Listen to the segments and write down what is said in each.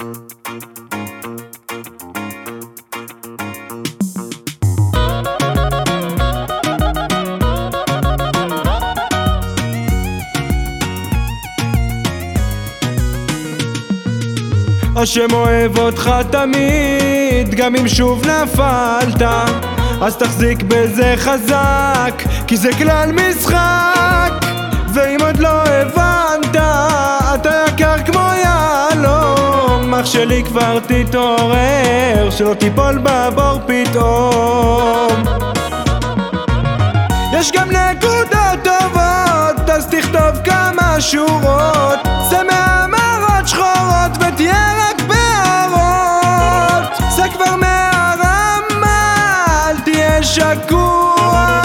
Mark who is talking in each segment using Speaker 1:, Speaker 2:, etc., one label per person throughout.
Speaker 1: השם אוהב אותך תמיד, גם אם שוב נפלת. אז תחזיק בזה חזק, כי זה כלל משחק ואם עוד לא הבנת, אח שלי כבר תתעורר, שלא תיפול בבור פתאום. יש גם נקודות טובות, אז תכתוב כמה שורות. זה מהמרות שחורות ותהיה רק בהערות זה כבר מהרמה, אל תהיה שקוע.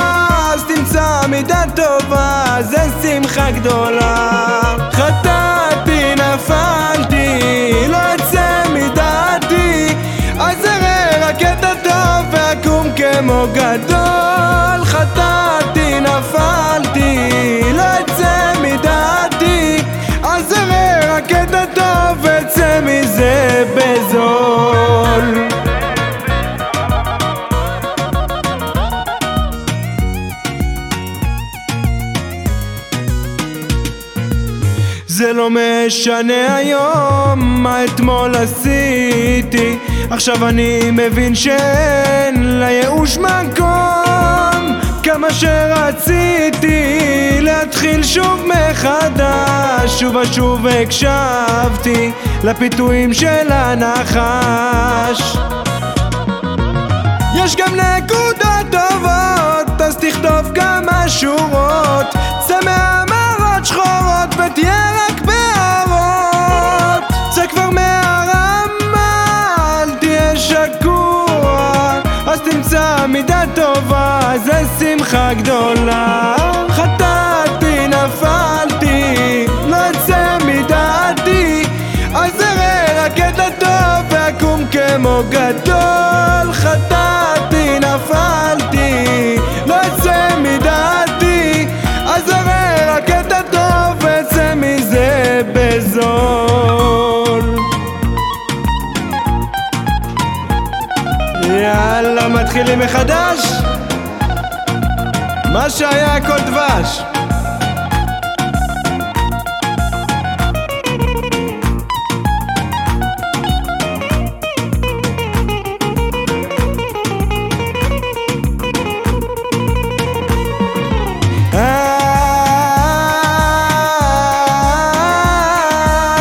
Speaker 1: אז תמצא מידה טובה, זה שמחה גדולה כמו גדול חטאתי, נפלתי, לא אצא מדעתי. אז אראה רק את הטוב ואצא מזה בזול. זה לא משנה היום מה אתמול עשיתי. עכשיו אני מבין שאין לייאוש מקום כמה שרציתי להתחיל שוב מחדש שוב ושוב הקשבתי לפיתויים של הנחש שמחה גדולה חטאתי נפלתי לא אצא מדעתי. אז אראה רק את הטוב ואקום כמו גדול. חטאתי נפלתי לא אצא מדעתי. אז אראה רק את הטוב ואצא מזה בזול. יאללה מתחילים מחדש מה שהיה הכל דבש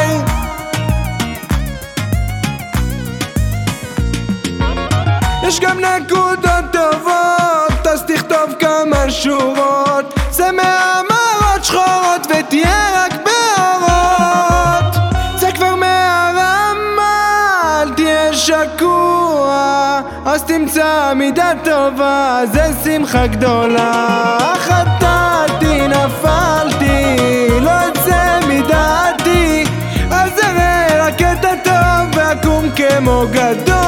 Speaker 1: איי. יש גם נקודות מהמרות שחורות ותהיה רק בהערות זה כבר מהרמה, אל תהיה שקוע אז תמצא מידה טובה, זה שמחה גדולה. חטאתי, נפלתי, לא אצא מדעתי אז אראה רק את הטוב ואקום כמו גדול